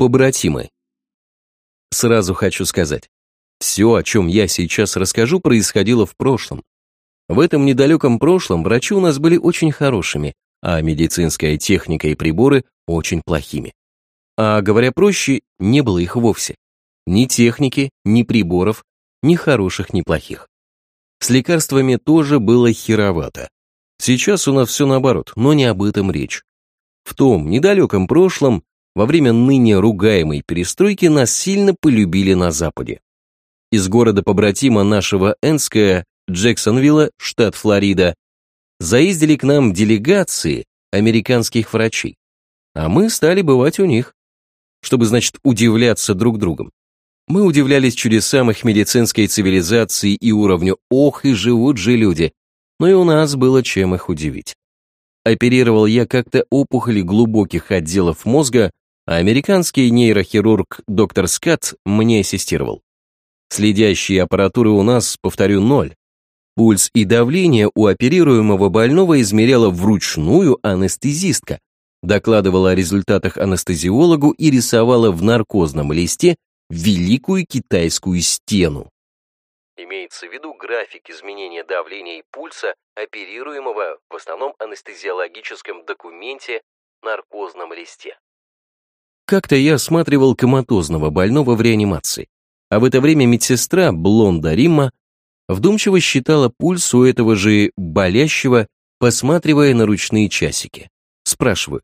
Побратимы. Сразу хочу сказать, все, о чем я сейчас расскажу, происходило в прошлом. В этом недалеком прошлом врачи у нас были очень хорошими, а медицинская техника и приборы очень плохими. А говоря проще, не было их вовсе. Ни техники, ни приборов, ни хороших, ни плохих. С лекарствами тоже было херовато. Сейчас у нас все наоборот, но не об этом речь. В том недалеком прошлом, во время ныне ругаемой перестройки, нас сильно полюбили на Западе. Из города-побратима нашего Энская, Джексонвилла, штат Флорида, заездили к нам делегации американских врачей, а мы стали бывать у них, чтобы, значит, удивляться друг другом. Мы удивлялись чудесам их медицинской цивилизации и уровню «ох, и живут же люди», но и у нас было чем их удивить. Оперировал я как-то опухоли глубоких отделов мозга, а американский нейрохирург доктор Скотт мне ассистировал. Следящие аппаратуры у нас, повторю, ноль. Пульс и давление у оперируемого больного измеряла вручную анестезистка, докладывала о результатах анестезиологу и рисовала в наркозном листе великую китайскую стену. Имеется в виду график изменения давления и пульса, оперируемого в основном анестезиологическом документе наркозном листе. Как-то я осматривал коматозного больного в реанимации, а в это время медсестра, блонда Римма, вдумчиво считала пульс у этого же болящего, посматривая на ручные часики. Спрашиваю,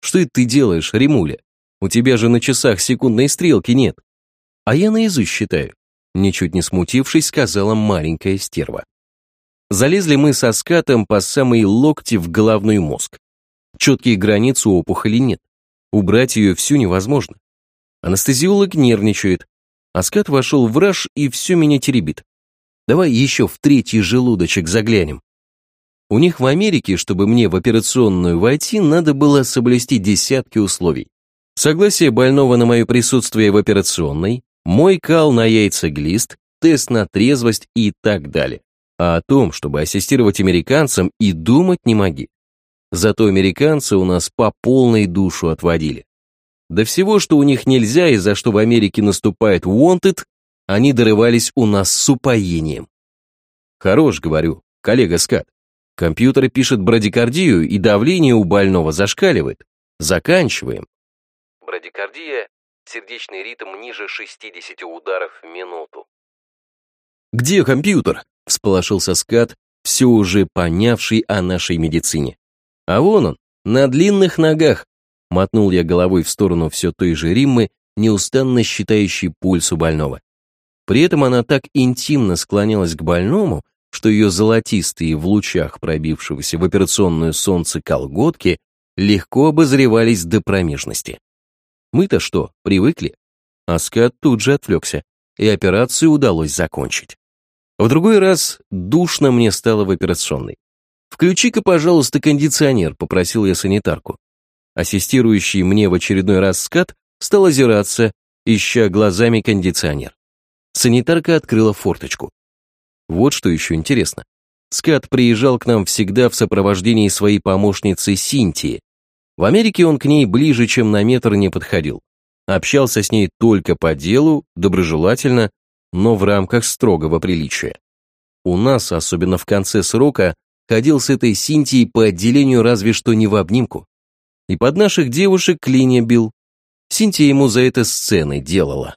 что это ты делаешь, Римуля? У тебя же на часах секундной стрелки нет. А я наизусть считаю ничуть не смутившись, сказала маленькая стерва. Залезли мы со скатом по самые локти в головной мозг. Четкие границы опухоли нет. Убрать ее всю невозможно. Анестезиолог нервничает. А скат вошел в раж и все меня теребит. Давай еще в третий желудочек заглянем. У них в Америке, чтобы мне в операционную войти, надо было соблюсти десятки условий. Согласие больного на мое присутствие в операционной, мой кал на яйцеглист, тест на трезвость и так далее. А о том, чтобы ассистировать американцам, и думать не моги. Зато американцы у нас по полной душу отводили. До всего, что у них нельзя и за что в Америке наступает wanted, они дорывались у нас с упоением. Хорош, говорю, коллега Скат. Компьютер пишет брадикардию, и давление у больного зашкаливает. Заканчиваем. Брадикардия сердечный ритм ниже 60 ударов в минуту. «Где компьютер?» — всполошился скат, все уже понявший о нашей медицине. «А вон он, на длинных ногах!» — мотнул я головой в сторону все той же Риммы, неустанно считающей пульс у больного. При этом она так интимно склонялась к больному, что ее золотистые в лучах пробившегося в операционную солнце колготки легко обозревались до промежности. Мы-то что, привыкли? Аскат тут же отвлекся, и операцию удалось закончить. В другой раз душно мне стало в операционной. «Включи-ка, пожалуйста, кондиционер», — попросил я санитарку. Ассистирующий мне в очередной раз скат стал озираться, ища глазами кондиционер. Санитарка открыла форточку. Вот что еще интересно. Скат приезжал к нам всегда в сопровождении своей помощницы Синтии, в Америке он к ней ближе, чем на метр не подходил. Общался с ней только по делу, доброжелательно, но в рамках строгого приличия. У нас, особенно в конце срока, ходил с этой Синтией по отделению разве что не в обнимку. И под наших девушек клинья бил. Синтия ему за это сцены делала.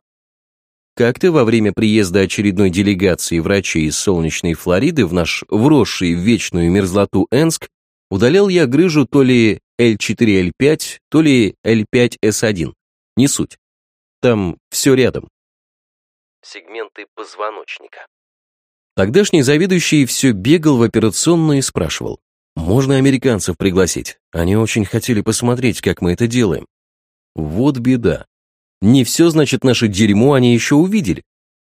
Как-то во время приезда очередной делегации врачей из солнечной Флориды в наш вросший в вечную мерзлоту Энск удалял я грыжу то ли L4L5, то ли L5S1. Не суть. Там все рядом. Сегменты позвоночника. Тогдашний заведующий все бегал в операционную и спрашивал, можно американцев пригласить? Они очень хотели посмотреть, как мы это делаем. Вот беда. Не все, значит, наше дерьмо они еще увидели.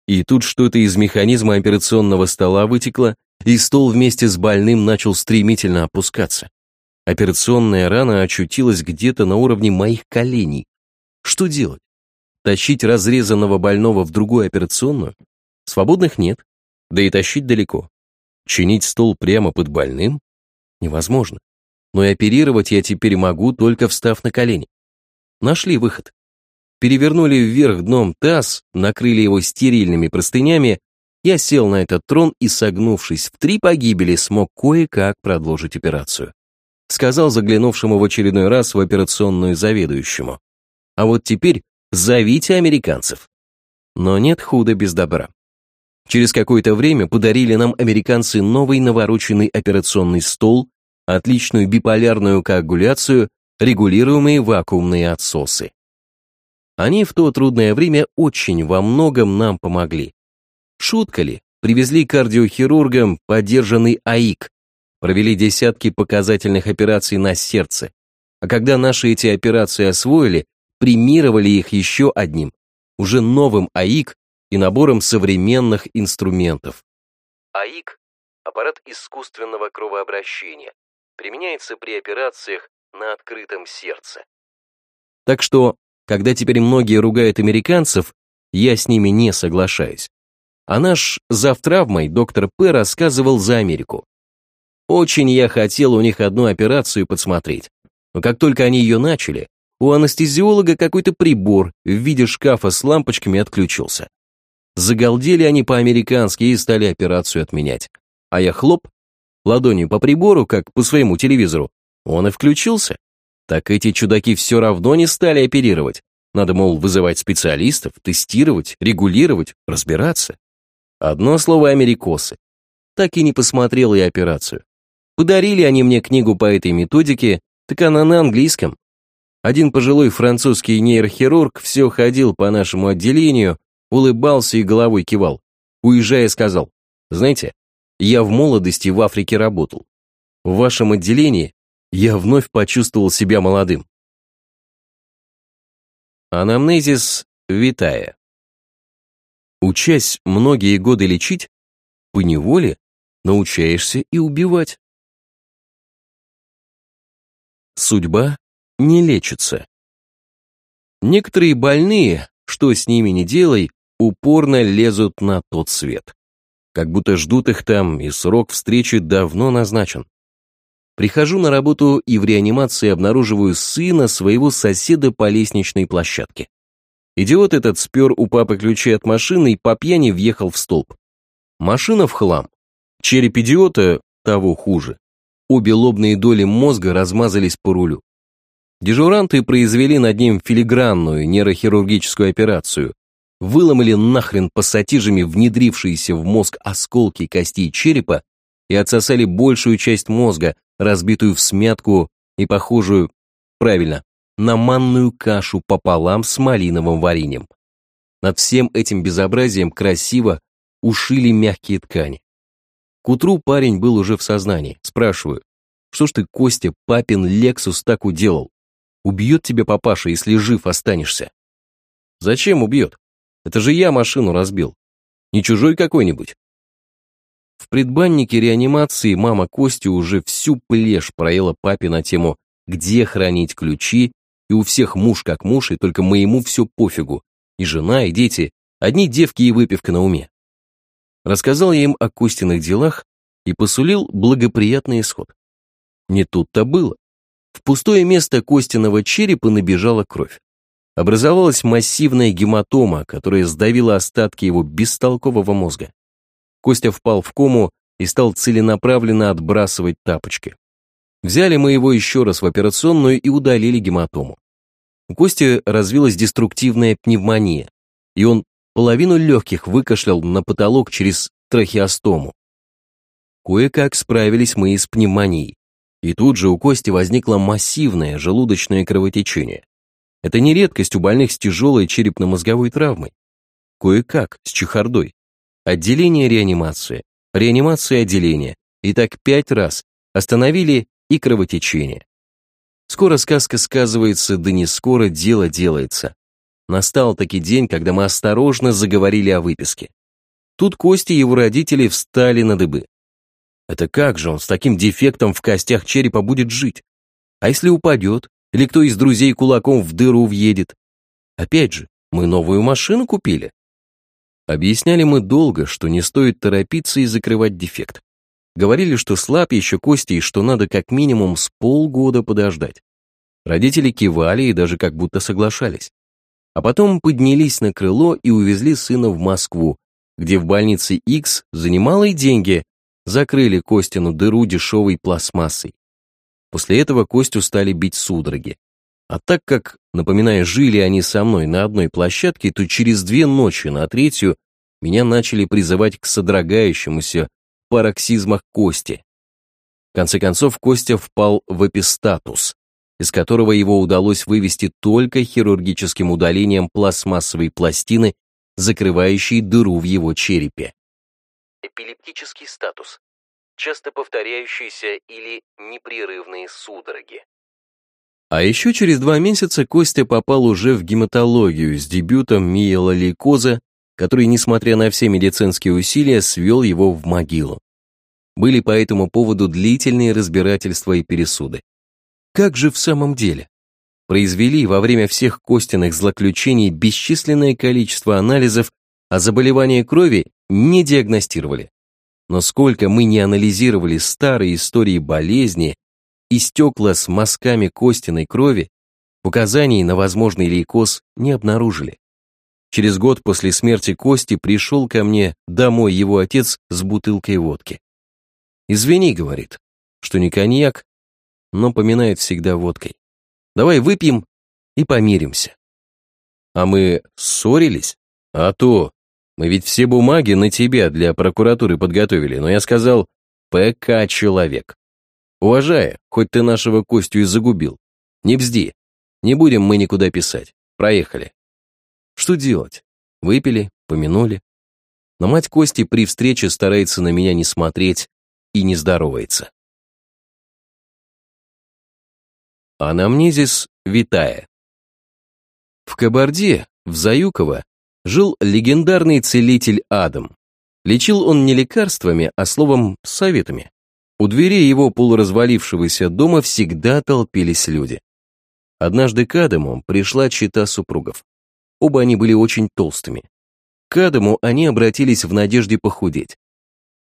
И тут что-то из механизма операционного стола вытекло, и стол вместе с больным начал стремительно опускаться. Операционная рана очутилась где-то на уровне моих коленей. Что делать? Тащить разрезанного больного в другую операционную? Свободных нет, да и тащить далеко. Чинить стол прямо под больным? Невозможно. Но и оперировать я теперь могу, только встав на колени. Нашли выход. перевернули вверх дном таз, накрыли его стерильными простынями, я сел на этот трон и, согнувшись в три погибели, смог кое-как продолжить операцию. Сказал заглянувшему в очередной раз в операционную заведующему. А вот теперь зовите американцев. Но нет худа без добра. Через какое-то время подарили нам американцы новый навороченный операционный стол, отличную биполярную коагуляцию, регулируемые вакуумные отсосы. Они в то трудное время очень во многом нам помогли. Шутка ли, привезли кардиохирургам поддержанный АИК, провели десятки показательных операций на сердце, а когда наши эти операции освоили, премировали их еще одним, уже новым АИК и набором современных инструментов. АИК – аппарат искусственного кровообращения, применяется при операциях на открытом сердце. Так что, когда теперь многие ругают американцев, я с ними не соглашаюсь. А наш завтравмой доктор П. рассказывал за Америку. Очень я хотел у них одну операцию подсмотреть. Но как только они ее начали, у анестезиолога какой-то прибор в виде шкафа с лампочками отключился. Загалдели они по-американски и стали операцию отменять. А я хлоп, ладонью по прибору, как по своему телевизору. Он и включился. Так эти чудаки все равно не стали оперировать. Надо, мол, вызывать специалистов, тестировать, регулировать, разбираться. Одно слово «америкосы». Так и не посмотрел я операцию. Подарили они мне книгу по этой методике, так она на английском. Один пожилой французский нейрохирург все ходил по нашему отделению, улыбался и головой кивал. Уезжая, сказал, знаете, я в молодости в Африке работал. В вашем отделении я вновь почувствовал себя молодым. Анамнезис витая. Учась многие годы лечить, поневоле научаешься и убивать. Судьба не лечится. Некоторые больные, что с ними не делай, упорно лезут на тот свет. Как будто ждут их там, и срок встречи давно назначен. Прихожу на работу и в реанимации обнаруживаю сына своего соседа по лестничной площадке. Идиот этот спер у папы ключи от машины и по пьяни въехал в столб. Машина в хлам. Череп идиота того хуже. Обе лобные доли мозга размазались по рулю. Дежуранты произвели над ним филигранную нейрохирургическую операцию. Выломали нахрен пассатижами внедрившиеся в мозг осколки костей черепа и отсосали большую часть мозга, разбитую в смятку и похожую, правильно, на манную кашу пополам с малиновым вареньем. Над всем этим безобразием красиво ушили мягкие ткани. К утру парень был уже в сознании. Спрашиваю, что ж ты, Костя, папин Лексус так уделал? Убьет тебя папаша, если жив останешься. Зачем убьет? Это же я машину разбил. Не чужой какой-нибудь. В предбаннике реанимации мама Кости уже всю плешь проела папе на тему «Где хранить ключи?» и у всех муж как муж, и только моему все пофигу. И жена, и дети, одни девки и выпивка на уме. Рассказал я им о Костиных делах и посулил благоприятный исход. Не тут-то было. В пустое место Костиного черепа набежала кровь. Образовалась массивная гематома, которая сдавила остатки его бестолкового мозга. Костя впал в кому и стал целенаправленно отбрасывать тапочки. Взяли мы его еще раз в операционную и удалили гематому. У Кости развилась деструктивная пневмония, и он половину легких выкашлял на потолок через трахеостому. Кое-как справились мы и с пневмонией. И тут же у Кости возникло массивное желудочное кровотечение. Это не редкость у больных с тяжелой черепно-мозговой травмой. Кое-как, с чехардой. Отделение реанимации, реанимация отделения. И так пять раз остановили и кровотечение. Скоро сказка сказывается, да не скоро дело делается. Настал таки день, когда мы осторожно заговорили о выписке. Тут Кости его родители встали на дыбы. Это как же он с таким дефектом в костях черепа будет жить? А если упадет? Или кто из друзей кулаком в дыру въедет? Опять же, мы новую машину купили. Объясняли мы долго, что не стоит торопиться и закрывать дефект. Говорили, что слаб еще кости и что надо как минимум с полгода подождать. Родители кивали и даже как будто соглашались. А потом поднялись на крыло и увезли сына в Москву, где в больнице X за немалые деньги закрыли Костину дыру дешевой пластмассой. После этого Костю стали бить судороги. А так как, напоминая, жили они со мной на одной площадке, то через две ночи на третью меня начали призывать к содрогающемуся пароксизмах Кости. В конце концов, Костя впал в эпистатус, из которого его удалось вывести только хирургическим удалением пластмассовой пластины, закрывающей дыру в его черепе. Эпилептический статус. Часто повторяющиеся или непрерывные судороги. А еще через два месяца Костя попал уже в гематологию с дебютом миелолейкоза, который, несмотря на все медицинские усилия, свел его в могилу. Были по этому поводу длительные разбирательства и пересуды. Как же в самом деле? Произвели во время всех Костиных злоключений бесчисленное количество анализов, а заболевания крови не диагностировали. Но сколько мы не анализировали старые истории болезни и стекла с мазками Костиной крови, указаний на возможный лейкоз не обнаружили. Через год после смерти Кости пришел ко мне домой его отец с бутылкой водки. «Извини», — говорит, — «что не коньяк, но поминает всегда водкой. Давай выпьем и помиримся». А мы ссорились? А то, мы ведь все бумаги на тебя для прокуратуры подготовили, но я сказал «ПК человек». Уважая, хоть ты нашего Костю и загубил. Не бзди, не будем мы никуда писать. Проехали. Что делать? Выпили, помянули. Но мать Кости при встрече старается на меня не смотреть, и не здоровается. Анамнезис Витая В Кабарде, в Заюково, жил легендарный целитель Адам. Лечил он не лекарствами, а словом советами. У дверей его полуразвалившегося дома всегда толпились люди. Однажды к Адаму пришла чита супругов. Оба они были очень толстыми. К Адаму они обратились в надежде похудеть.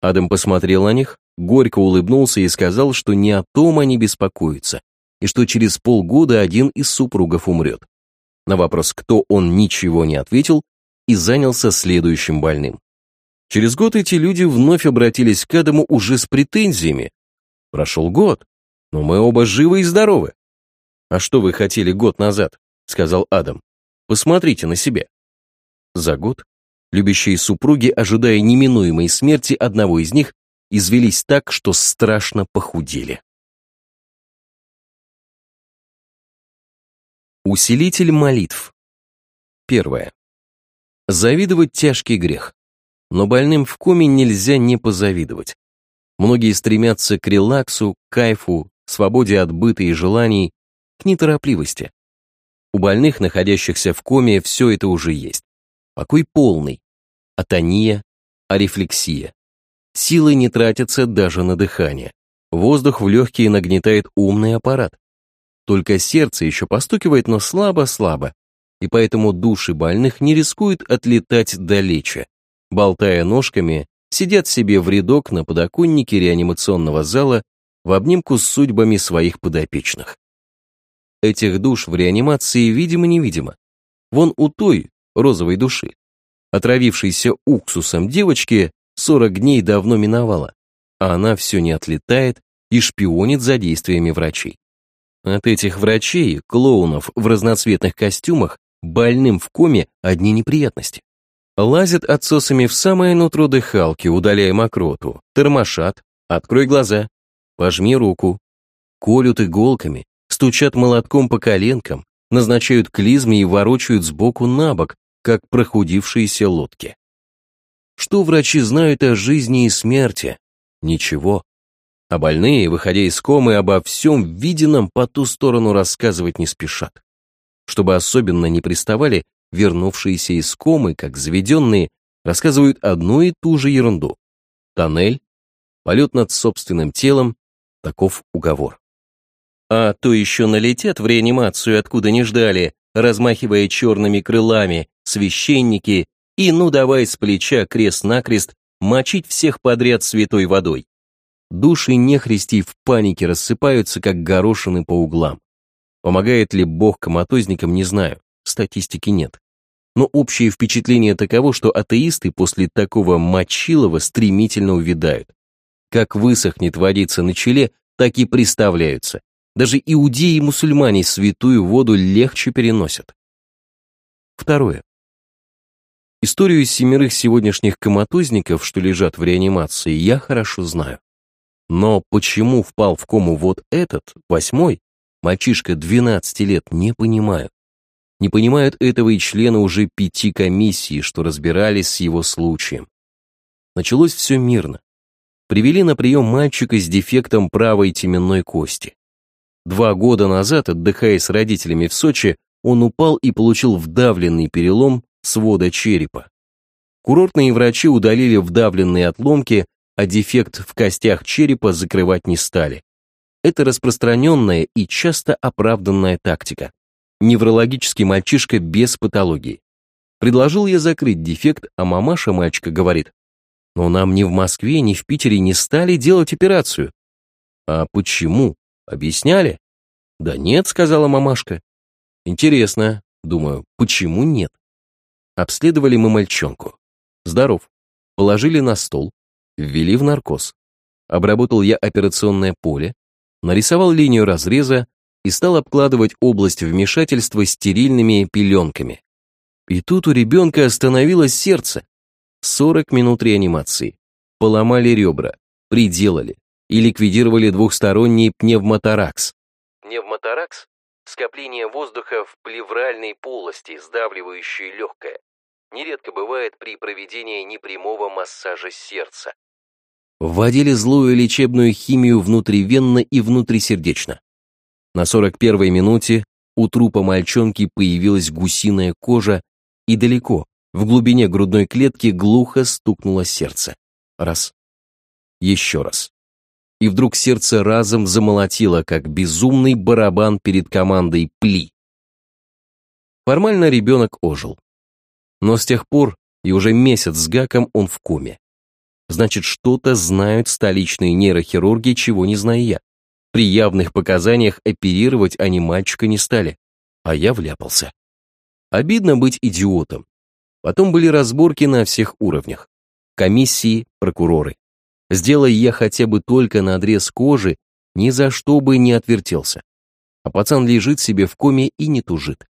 Адам посмотрел на них, горько улыбнулся и сказал, что не о том они беспокоятся, и что через полгода один из супругов умрет. На вопрос, кто он, ничего не ответил и занялся следующим больным. Через год эти люди вновь обратились к Адаму уже с претензиями. Прошел год, но мы оба живы и здоровы. «А что вы хотели год назад?» — сказал Адам. «Посмотрите на себя». За год любящие супруги, ожидая неминуемой смерти одного из них, извелись так, что страшно похудели. Усилитель молитв. Первое. Завидовать тяжкий грех. Но больным в коме нельзя не позавидовать. Многие стремятся к релаксу, кайфу, свободе от быта и желаний, к неторопливости. У больных, находящихся в коме, все это уже есть. Покой полный, атония, арефлексия. Силы не тратятся даже на дыхание. Воздух в легкие нагнетает умный аппарат. Только сердце еще постукивает, но слабо-слабо, и поэтому души больных не рискуют отлетать далече. Болтая ножками, сидят себе в рядок на подоконнике реанимационного зала в обнимку с судьбами своих подопечных. Этих душ в реанимации видимо-невидимо. Вон у той, розовой души, отравившейся уксусом девочки, 40 дней давно миновало, а она все не отлетает и шпионит за действиями врачей. От этих врачей, клоунов в разноцветных костюмах, больным в коме одни неприятности. Лазят отсосами в самое нутро дыхалки, удаляя мокроту, тормошат, открой глаза, пожми руку, колют иголками, стучат молотком по коленкам, назначают клизмы и ворочают сбоку на бок, как прохудившиеся лодки. Что врачи знают о жизни и смерти? Ничего. А больные, выходя из комы, обо всем виденном по ту сторону рассказывать не спешат. Чтобы особенно не приставали, вернувшиеся из комы, как заведенные, рассказывают одну и ту же ерунду. Тоннель, полет над собственным телом, таков уговор. А то еще налетят в реанимацию, откуда не ждали, размахивая черными крылами, священники, и ну давай с плеча крест-накрест мочить всех подряд святой водой. Души нехристей в панике рассыпаются, как горошины по углам. Помогает ли Бог коматозникам, не знаю. Статистики нет. Но общее впечатление таково, что атеисты после такого мочилова стремительно увядают. Как высохнет водица на челе, так и приставляются. Даже иудеи и мусульмане святую воду легче переносят. Второе. Историю семерых сегодняшних коматозников, что лежат в реанимации, я хорошо знаю. Но почему впал в кому вот этот, восьмой, мальчишка 12 лет, не понимаю. Не понимают этого и члены уже пяти комиссий, что разбирались с его случаем. Началось все мирно. Привели на прием мальчика с дефектом правой теменной кости. Два года назад, отдыхая с родителями в Сочи, он упал и получил вдавленный перелом свода черепа. Курортные врачи удалили вдавленные отломки, а дефект в костях черепа закрывать не стали. Это распространенная и часто оправданная тактика. Неврологический мальчишка без патологии. Предложил я закрыть дефект, а мамаша мальчика говорит, но нам ни в Москве, ни в Питере не стали делать операцию. А почему? Объясняли? Да нет, сказала мамашка. Интересно, думаю, почему нет? Обследовали мы мальчонку. Здоров. Положили на стол, ввели в наркоз. Обработал я операционное поле, нарисовал линию разреза и стал обкладывать область вмешательства стерильными пеленками. И тут у ребенка остановилось сердце. 40 минут реанимации. Поломали ребра, приделали и ликвидировали двухсторонний пневмоторакс. Пневмоторакс – скопление воздуха в плевральной полости, сдавливающее легкое нередко бывает при проведении непрямого массажа сердца. Вводили злую лечебную химию внутривенно и внутрисердечно. На 41-й минуте у трупа мальчонки появилась гусиная кожа, и далеко, в глубине грудной клетки, глухо стукнуло сердце. Раз. Еще раз. И вдруг сердце разом замолотило, как безумный барабан перед командой «Пли». Формально ребенок ожил. Но с тех пор и уже месяц с гаком он в коме. Значит, что-то знают столичные нейрохирурги, чего не знаю я. При явных показаниях оперировать они мальчика не стали, а я вляпался. Обидно быть идиотом. Потом были разборки на всех уровнях. Комиссии, прокуроры. Сделай я хотя бы только надрез кожи, ни за что бы не отвертелся. А пацан лежит себе в коме и не тужит.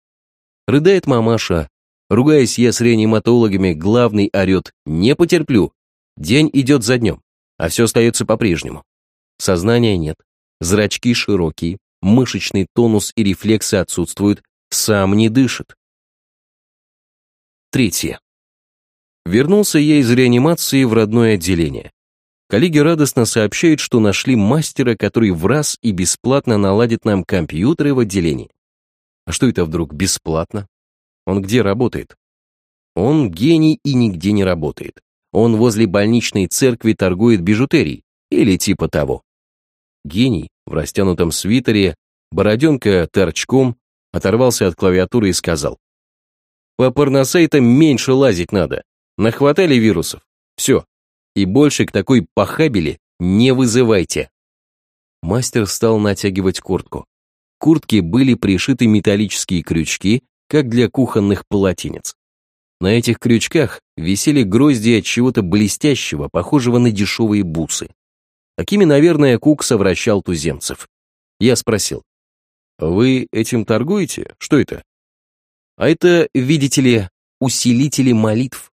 Рыдает мамаша, Ругаясь я с реаниматологами, главный орет «Не потерплю!» День идет за днем, а все остается по-прежнему. Сознания нет, зрачки широкие, мышечный тонус и рефлексы отсутствуют, сам не дышит. Третье. Вернулся я из реанимации в родное отделение. Коллеги радостно сообщают, что нашли мастера, который в раз и бесплатно наладит нам компьютеры в отделении. А что это вдруг бесплатно? Он где работает? Он гений и нигде не работает. Он возле больничной церкви торгует бижутерией или типа того. Гений в растянутом свитере, бороденка торчком, оторвался от клавиатуры и сказал. По порносайтам меньше лазить надо. Нахватали вирусов. Все. И больше к такой похабели не вызывайте. Мастер стал натягивать куртку. К куртке были пришиты металлические крючки, как для кухонных полотенец. На этих крючках висели грозди от чего-то блестящего, похожего на дешевые бусы. Такими, наверное, Кук совращал туземцев. Я спросил, «Вы этим торгуете? Что это?» А это, видите ли, усилители молитв.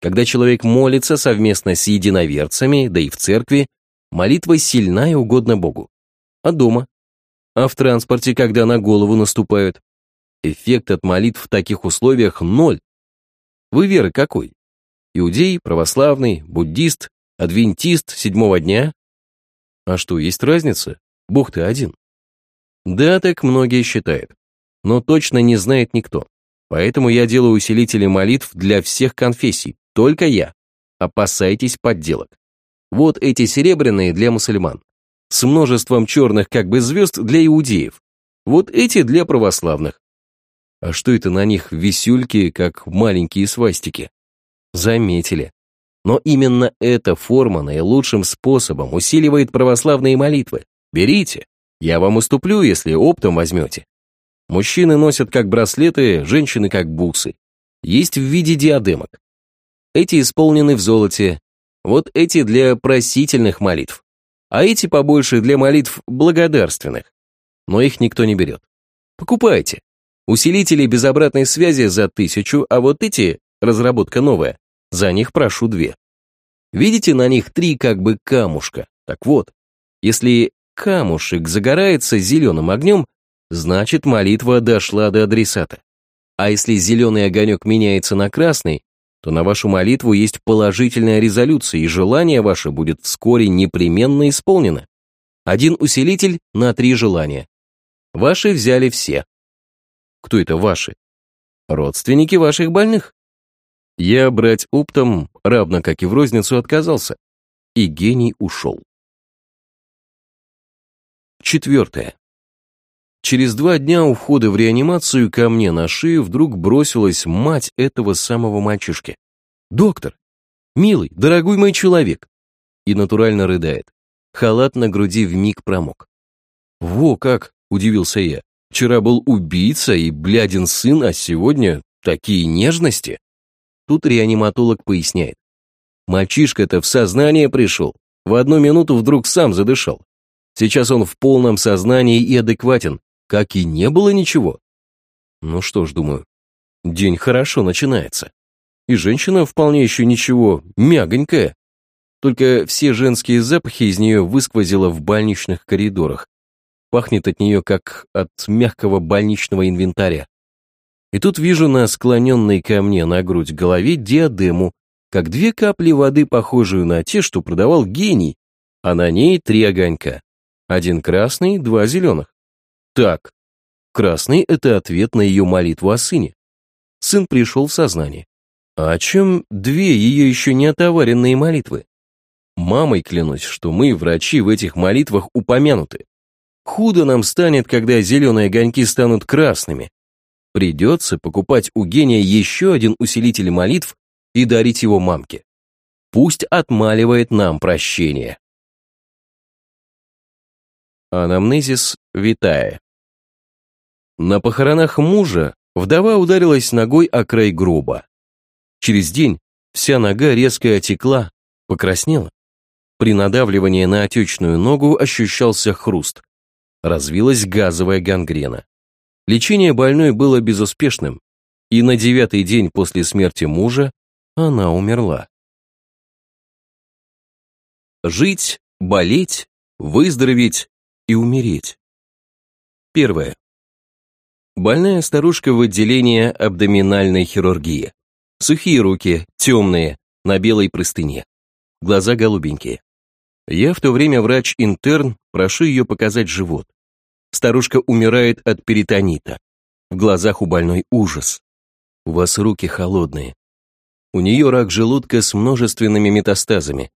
Когда человек молится совместно с единоверцами, да и в церкви, молитва сильна и угодна Богу. А дома? А в транспорте, когда на голову наступают? Эффект от молитв в таких условиях ноль. Вы веры какой? Иудей, православный, буддист, адвентист седьмого дня? А что, есть разница? Бог ты один. Да, так многие считают. Но точно не знает никто. Поэтому я делаю усилители молитв для всех конфессий, только я. Опасайтесь подделок. Вот эти серебряные для мусульман. С множеством черных как бы звезд для иудеев. Вот эти для православных. А что это на них висюльки, как маленькие свастики? Заметили. Но именно эта форма наилучшим способом усиливает православные молитвы. Берите, я вам уступлю, если оптом возьмете. Мужчины носят как браслеты, женщины как бусы. Есть в виде диадемок. Эти исполнены в золоте, вот эти для просительных молитв, а эти побольше для молитв благодарственных. Но их никто не берет. Покупайте. Усилители без обратной связи за тысячу, а вот эти, разработка новая, за них прошу две. Видите на них три как бы камушка? Так вот, если камушек загорается зеленым огнем, значит молитва дошла до адресата. А если зеленый огонек меняется на красный, то на вашу молитву есть положительная резолюция, и желание ваше будет вскоре непременно исполнено. Один усилитель на три желания. Ваши взяли все. Кто это ваши? Родственники ваших больных. Я брать оптом, равно как и в розницу, отказался. И гений ушел. Четвертое. Через два дня ухода в реанимацию ко мне на шею вдруг бросилась мать этого самого мальчишки. «Доктор! Милый, дорогой мой человек!» И натурально рыдает. Халат на груди вмиг промок. «Во как!» — удивился я. «Вчера был убийца и блядин сын, а сегодня такие нежности!» Тут реаниматолог поясняет. Мальчишка-то в сознание пришел. В одну минуту вдруг сам задышал. Сейчас он в полном сознании и адекватен, как и не было ничего. Ну что ж, думаю, день хорошо начинается. И женщина вполне еще ничего, мягонькая. Только все женские запахи из нее высквозило в больничных коридорах. Пахнет от нее, как от мягкого больничного инвентаря. И тут вижу на склоненной ко мне на грудь голове диадему, как две капли воды, похожую на те, что продавал гений, а на ней три огонька. Один красный, два зеленых. Так, красный — это ответ на ее молитву о сыне. Сын пришел в сознание. А о чем две ее еще не отоваренные молитвы? Мамой клянусь, что мы, врачи, в этих молитвах упомянуты. Худо нам станет, когда зеленые огоньки станут красными, Придется покупать у гения еще один усилитель молитв и дарить его мамке. Пусть отмаливает нам прощение. Анамнезис Витая На похоронах мужа вдова ударилась ногой о край гроба. Через день вся нога резко отекла, покраснела. При надавливании на отечную ногу ощущался хруст. Развилась газовая гангрена. Лечение больной было безуспешным, и на девятый день после смерти мужа она умерла. Жить, болеть, выздороветь и умереть. Первое. Больная старушка в отделении абдоминальной хирургии. Сухие руки, темные, на белой простыне. Глаза голубенькие. Я в то время врач-интерн, прошу ее показать живот. Старушка умирает от перитонита. В глазах у больной ужас. У вас руки холодные. У нее рак желудка с множественными метастазами.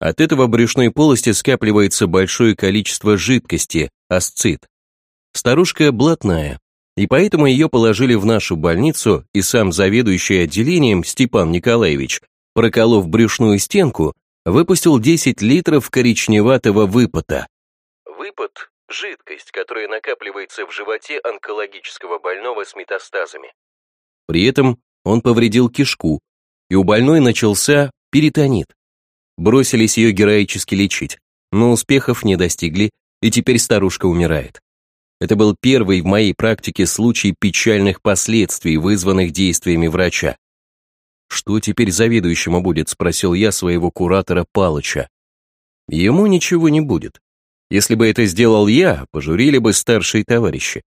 От этого брюшной полости скапливается большое количество жидкости, асцит. Старушка блатная, и поэтому ее положили в нашу больницу, и сам заведующий отделением Степан Николаевич, проколов брюшную стенку, выпустил 10 литров коричневатого выпота. Выпот жидкость, которая накапливается в животе онкологического больного с метастазами. При этом он повредил кишку, и у больной начался перитонит. Бросились ее героически лечить, но успехов не достигли, и теперь старушка умирает. Это был первый в моей практике случай печальных последствий, вызванных действиями врача. «Что теперь заведующему будет?» – спросил я своего куратора Палыча. «Ему ничего не будет. Если бы это сделал я, пожурили бы старшие товарищи.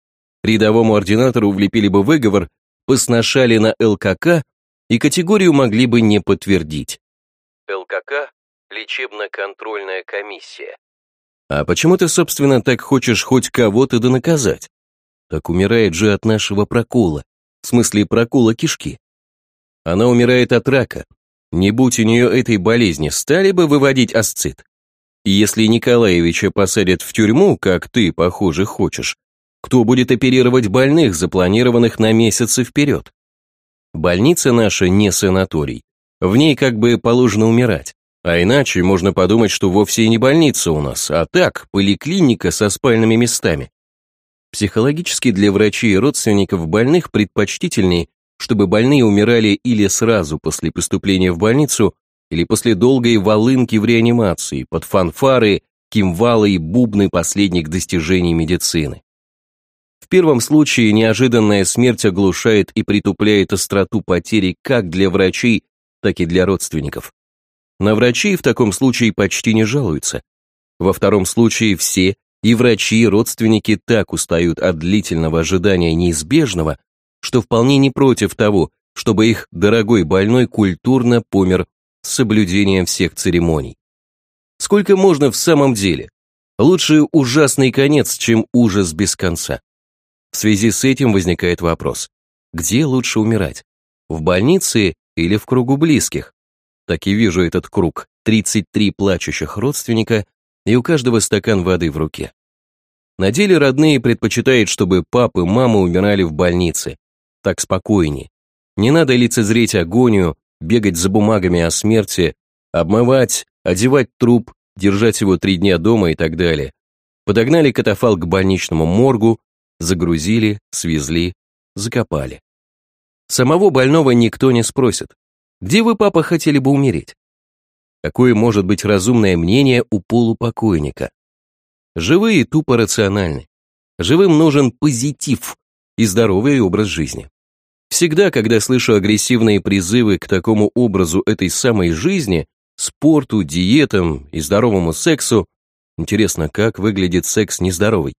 Рядовому ординатору влепили бы выговор, посношали на ЛКК и категорию могли бы не подтвердить. ЛКК – лечебно-контрольная комиссия. А почему ты, собственно, так хочешь хоть кого-то да наказать? Так умирает же от нашего прокола, в смысле прокола кишки. Она умирает от рака. Не будь у нее этой болезни, стали бы выводить асцит. Если Николаевича посадят в тюрьму, как ты, похоже, хочешь, кто будет оперировать больных, запланированных на месяцы вперед? Больница наша не санаторий. В ней как бы положено умирать. А иначе можно подумать, что вовсе и не больница у нас, а так, поликлиника со спальными местами. Психологически для врачей и родственников больных предпочтительнее, чтобы больные умирали или сразу после поступления в больницу, или после долгой волынки в реанимации, под фанфары, кимвалы и бубны последних достижений медицины. В первом случае неожиданная смерть оглушает и притупляет остроту потери как для врачей, так и для родственников. На врачей в таком случае почти не жалуются. Во втором случае все, и врачи, и родственники так устают от длительного ожидания неизбежного, что вполне не против того, чтобы их дорогой больной культурно помер с соблюдением всех церемоний. Сколько можно в самом деле? Лучше ужасный конец, чем ужас без конца. В связи с этим возникает вопрос, где лучше умирать? В больнице или в кругу близких? Так и вижу этот круг, 33 плачущих родственника и у каждого стакан воды в руке. На деле родные предпочитают, чтобы папы, мамы умирали в больнице. Так спокойнее. Не надо лицезреть агонию, бегать за бумагами о смерти, обмывать, одевать труп, держать его три дня дома и так далее. Подогнали катафалк к больничному моргу, загрузили, свезли, закопали. Самого больного никто не спросит. Где вы, папа, хотели бы умереть? Какое может быть разумное мнение у полупокойника? Живые тупо рациональны. Живым нужен позитив и здоровый образ жизни. Всегда, когда слышу агрессивные призывы к такому образу этой самой жизни, спорту, диетам и здоровому сексу, интересно, как выглядит секс нездоровый?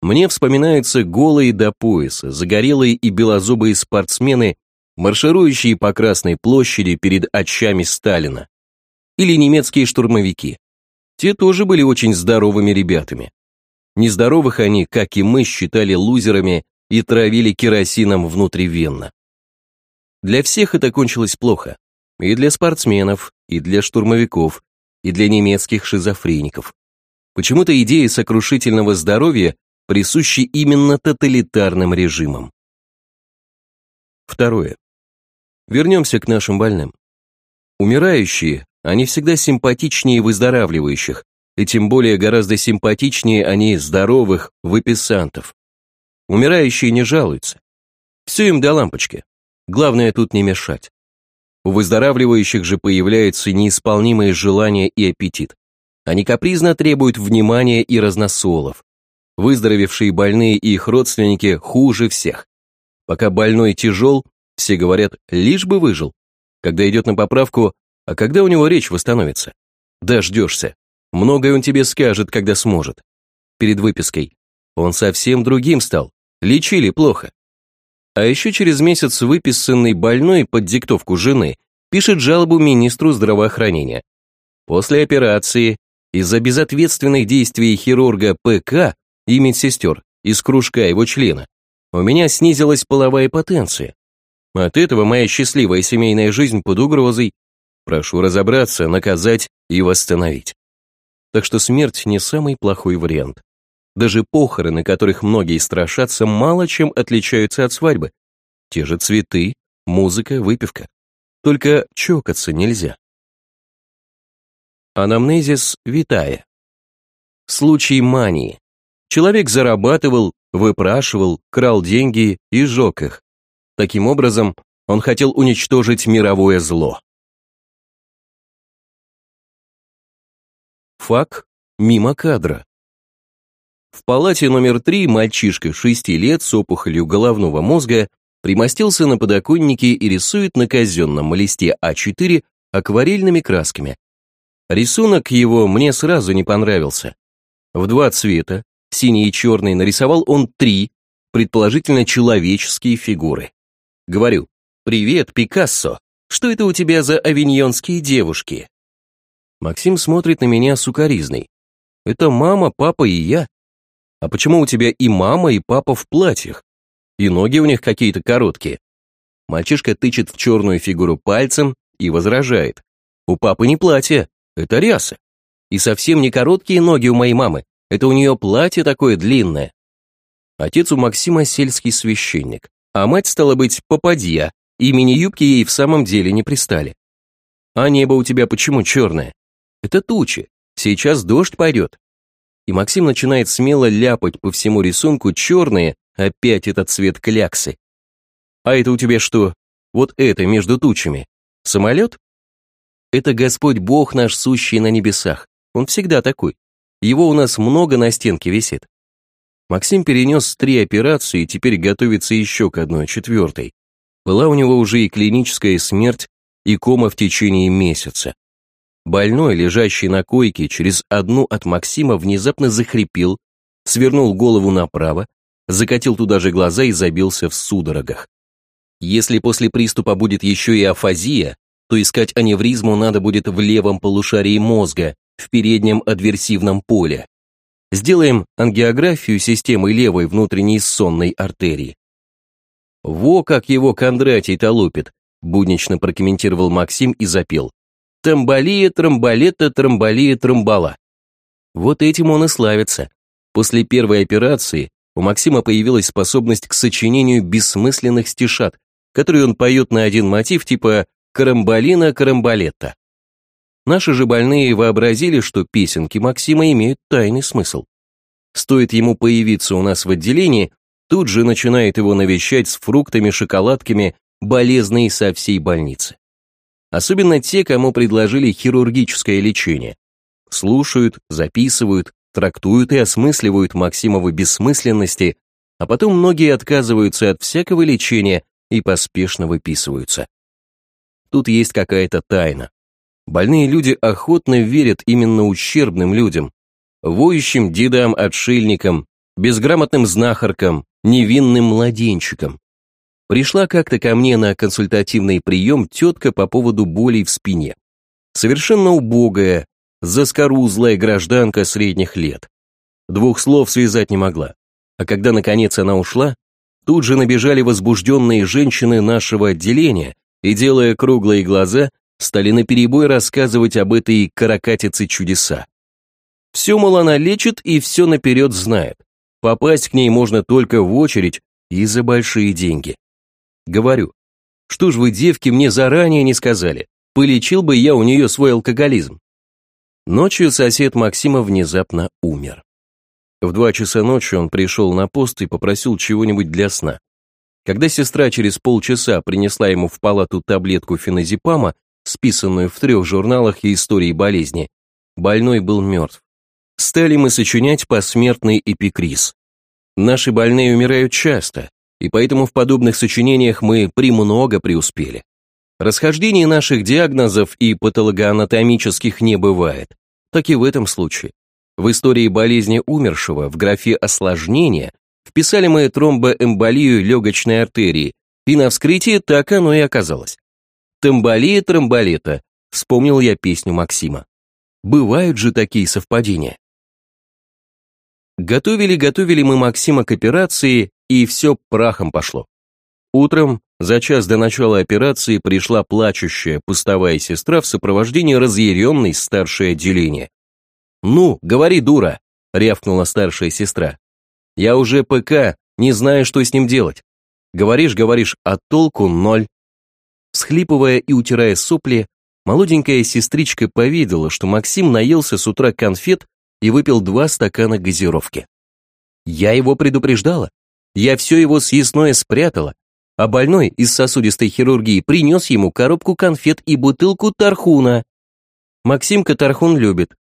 Мне вспоминаются голые до пояса, загорелые и белозубые спортсмены, марширующие по Красной площади перед очами Сталина или немецкие штурмовики. Те тоже были очень здоровыми ребятами. Нездоровых они, как и мы, считали лузерами и травили керосином внутривенно. Для всех это кончилось плохо. И для спортсменов, и для штурмовиков, и для немецких шизофреников. Почему-то идеи сокрушительного здоровья присущи именно тоталитарным режимам. Второе. Вернемся к нашим больным. Умирающие они всегда симпатичнее выздоравливающих, и тем более гораздо симпатичнее они здоровых выписантов. Умирающие не жалуются. Все им до лампочки. Главное тут не мешать. У выздоравливающих же появляются неисполнимые желания и аппетит. Они капризно требуют внимания и разносолов. Выздоровевшие больные и их родственники хуже всех. Пока больной тяжел, все говорят, лишь бы выжил. Когда идет на поправку, а когда у него речь восстановится? Дождешься. Многое он тебе скажет, когда сможет. Перед выпиской. Он совсем другим стал. Лечили плохо. А еще через месяц выписанный больной под диктовку жены пишет жалобу министру здравоохранения. После операции из-за безответственных действий хирурга ПК и медсестер из кружка его члена у меня снизилась половая потенция. От этого моя счастливая семейная жизнь под угрозой. Прошу разобраться, наказать и восстановить. Так что смерть не самый плохой вариант. Даже похороны, которых многие страшатся, мало чем отличаются от свадьбы. Те же цветы, музыка, выпивка. Только чокаться нельзя. Анамнезис витая. Случай мании. Человек зарабатывал, выпрашивал, крал деньги и жег их. Таким образом, он хотел уничтожить мировое зло. Фак мимо кадра. В палате номер три мальчишка шести лет с опухолью головного мозга примостился на подоконнике и рисует на казенном листе А4 акварельными красками. Рисунок его мне сразу не понравился. В два цвета, синий и черный, нарисовал он три, предположительно человеческие фигуры. Говорю, «Привет, Пикассо, что это у тебя за авиньонские девушки?» Максим смотрит на меня сукоризной. Это мама, папа и я. А почему у тебя и мама, и папа в платьях? И ноги у них какие-то короткие. Мальчишка тычет в черную фигуру пальцем и возражает. У папы не платье, это ряса. И совсем не короткие ноги у моей мамы, это у нее платье такое длинное. Отец у Максима сельский священник, а мать, стала быть, попадья, и мини-юбки ей в самом деле не пристали. А небо у тебя почему черное? Это тучи. Сейчас дождь пойдет. И Максим начинает смело ляпать по всему рисунку черные, опять этот цвет кляксы. А это у тебя что? Вот это между тучами. Самолет? Это Господь Бог наш, сущий на небесах. Он всегда такой. Его у нас много на стенке висит. Максим перенес три операции и теперь готовится еще к одной, четвертой. Была у него уже и клиническая смерть, и кома в течение месяца. Больной, лежащий на койке, через одну от Максима внезапно захрипел, свернул голову направо, закатил туда же глаза и забился в судорогах. Если после приступа будет еще и афазия, то искать аневризму надо будет в левом полушарии мозга, в переднем адверсивном поле. Сделаем ангиографию системы левой внутренней сонной артерии. «Во как его Кондратий-то лупит», буднично прокомментировал Максим и запел. «Тамболия, тромболета, тромболия, тромбола». Вот этим он и славится. После первой операции у Максима появилась способность к сочинению бессмысленных стишат, которые он поет на один мотив типа Карамбалина Карамбалетта. Наши же больные вообразили, что песенки Максима имеют тайный смысл. Стоит ему появиться у нас в отделении, тут же начинает его навещать с фруктами, шоколадками, болезные со всей больницы. Особенно те, кому предложили хирургическое лечение. Слушают, записывают, трактуют и осмысливают Максимовы бессмысленности, а потом многие отказываются от всякого лечения и поспешно выписываются. Тут есть какая-то тайна. Больные люди охотно верят именно ущербным людям, воющим дедам-отшельникам, безграмотным знахаркам, невинным младенчикам. Пришла как-то ко мне на консультативный прием тетка по поводу болей в спине. Совершенно убогая, заскорузлая гражданка средних лет. Двух слов связать не могла. А когда наконец она ушла, тут же набежали возбужденные женщины нашего отделения и, делая круглые глаза, стали наперебой рассказывать об этой каракатице чудеса. Все, мол, она лечит и все наперед знает. Попасть к ней можно только в очередь и за большие деньги. Говорю, что ж вы, девки, мне заранее не сказали, полечил бы я у нее свой алкоголизм. Ночью сосед Максима внезапно умер. В два часа ночи он пришел на пост и попросил чего-нибудь для сна. Когда сестра через полчаса принесла ему в палату таблетку феназепама, списанную в трех журналах и истории болезни, больной был мертв. Стали мы сочинять посмертный эпикриз. Наши больные умирают часто, и поэтому в подобных сочинениях мы премного преуспели. Расхождений наших диагнозов и патологоанатомических не бывает, так и в этом случае. В истории болезни умершего в графе осложнения Вписали мы тромбоэмболию легочной артерии, и на вскрытии так оно и оказалось. Тамболия тромболета, вспомнил я песню Максима. Бывают же такие совпадения. Готовили-готовили мы Максима к операции, и все прахом пошло. Утром, за час до начала операции, пришла плачущая пустовая сестра в сопровождении разъяренной старшей отделения. «Ну, говори, дура!» — рявкнула старшая сестра. Я уже ПК, не знаю, что с ним делать. Говоришь, говоришь, а толку ноль. Схлипывая и утирая сопли, молоденькая сестричка поведала, что Максим наелся с утра конфет и выпил два стакана газировки. Я его предупреждала. Я все его съестное спрятала, а больной из сосудистой хирургии принес ему коробку конфет и бутылку тархуна. Максимка тархун любит.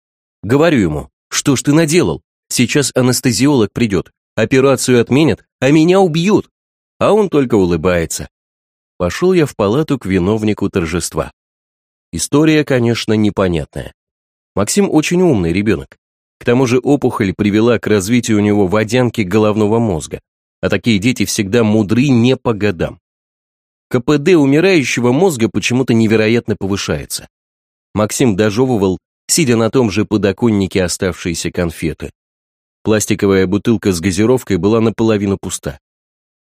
Говорю ему, что ж ты наделал? Сейчас анестезиолог придет, Операцию отменят, а меня убьют. А он только улыбается. Пошел я в палату к виновнику торжества. История, конечно, непонятная. Максим очень умный ребенок. К тому же опухоль привела к развитию у него водянки головного мозга, а такие дети всегда мудры не по годам. КПД умирающего мозга почему-то невероятно повышается. Максим дожевывал, сидя на том же подоконнике оставшиеся конфеты. Пластиковая бутылка с газировкой была наполовину пуста.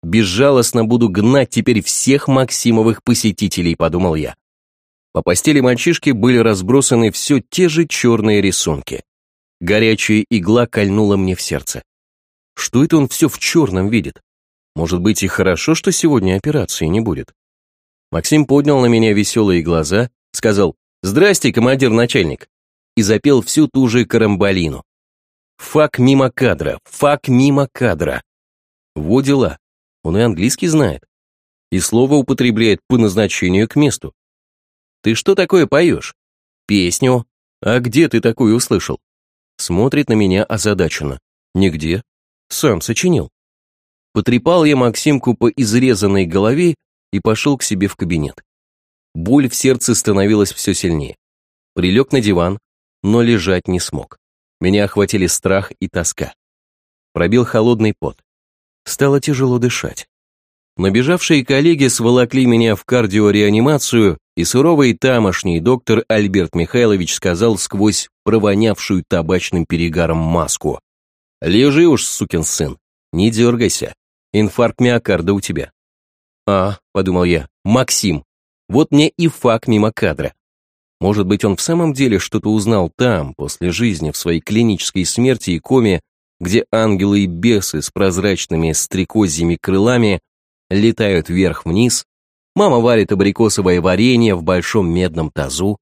«Безжалостно буду гнать теперь всех Максимовых посетителей», — подумал я. По постели мальчишки были разбросаны все те же черные рисунки. Горячая игла кольнула мне в сердце. Что это он все в черном видит? Может быть и хорошо, что сегодня операции не будет. Максим поднял на меня веселые глаза, сказал «Здрасте, командир-начальник» и запел всю ту же карамбалину. Фак мимо кадра, фак мимо кадра. Во дела. Он и английский знает. И слово употребляет по назначению к месту. Ты что такое поешь? Песню. А где ты такую услышал? Смотрит на меня озадаченно. Нигде. Сам сочинил. Потрепал я Максимку по изрезанной голове и пошел к себе в кабинет. Боль в сердце становилась все сильнее. Прилег на диван, но лежать не смог. Меня охватили страх и тоска. Пробил холодный пот. Стало тяжело дышать. Набежавшие коллеги сволокли меня в кардиореанимацию, и суровый тамошний доктор Альберт Михайлович сказал сквозь провонявшую табачным перегаром маску. «Лежи уж, сукин сын, не дергайся, инфаркт миокарда у тебя». «А», — подумал я, — «Максим, вот мне и фак мимо кадра». Может быть, он в самом деле что-то узнал там, после жизни, в своей клинической смерти и коме, где ангелы и бесы с прозрачными стрекозьими крылами летают вверх-вниз, мама варит абрикосовое варенье в большом медном тазу,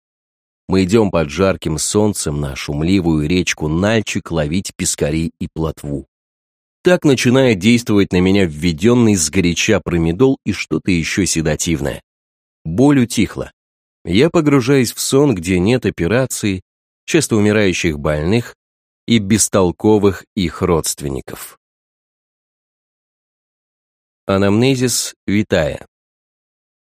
мы идем под жарким солнцем на шумливую речку Нальчик ловить пескарей и плотву. Так начинает действовать на меня введенный сгоряча промедол и что-то еще седативное. Боль утихла. Я погружаюсь в сон, где нет операций, часто умирающих больных и бестолковых их родственников. Анамнезис витая.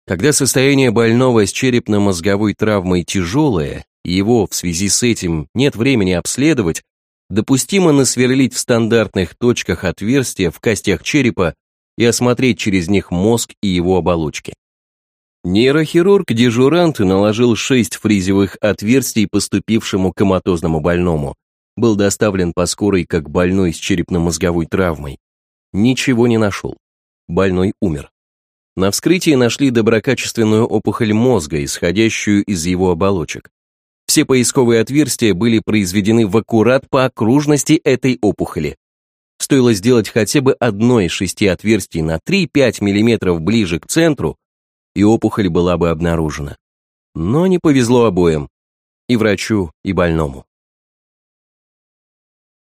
Когда состояние больного с черепно-мозговой травмой тяжелое, и его в связи с этим нет времени обследовать, допустимо насверлить в стандартных точках отверстия в костях черепа и осмотреть через них мозг и его оболочки. Нейрохирург-дежурант наложил шесть фризевых отверстий поступившему коматозному больному. Был доставлен по скорой как больной с черепно-мозговой травмой. Ничего не нашел. Больной умер. На вскрытии нашли доброкачественную опухоль мозга, исходящую из его оболочек. Все поисковые отверстия были произведены в аккурат по окружности этой опухоли. Стоило сделать хотя бы одно из шести отверстий на 3-5 мм ближе к центру, и опухоль была бы обнаружена. Но не повезло обоим, и врачу, и больному.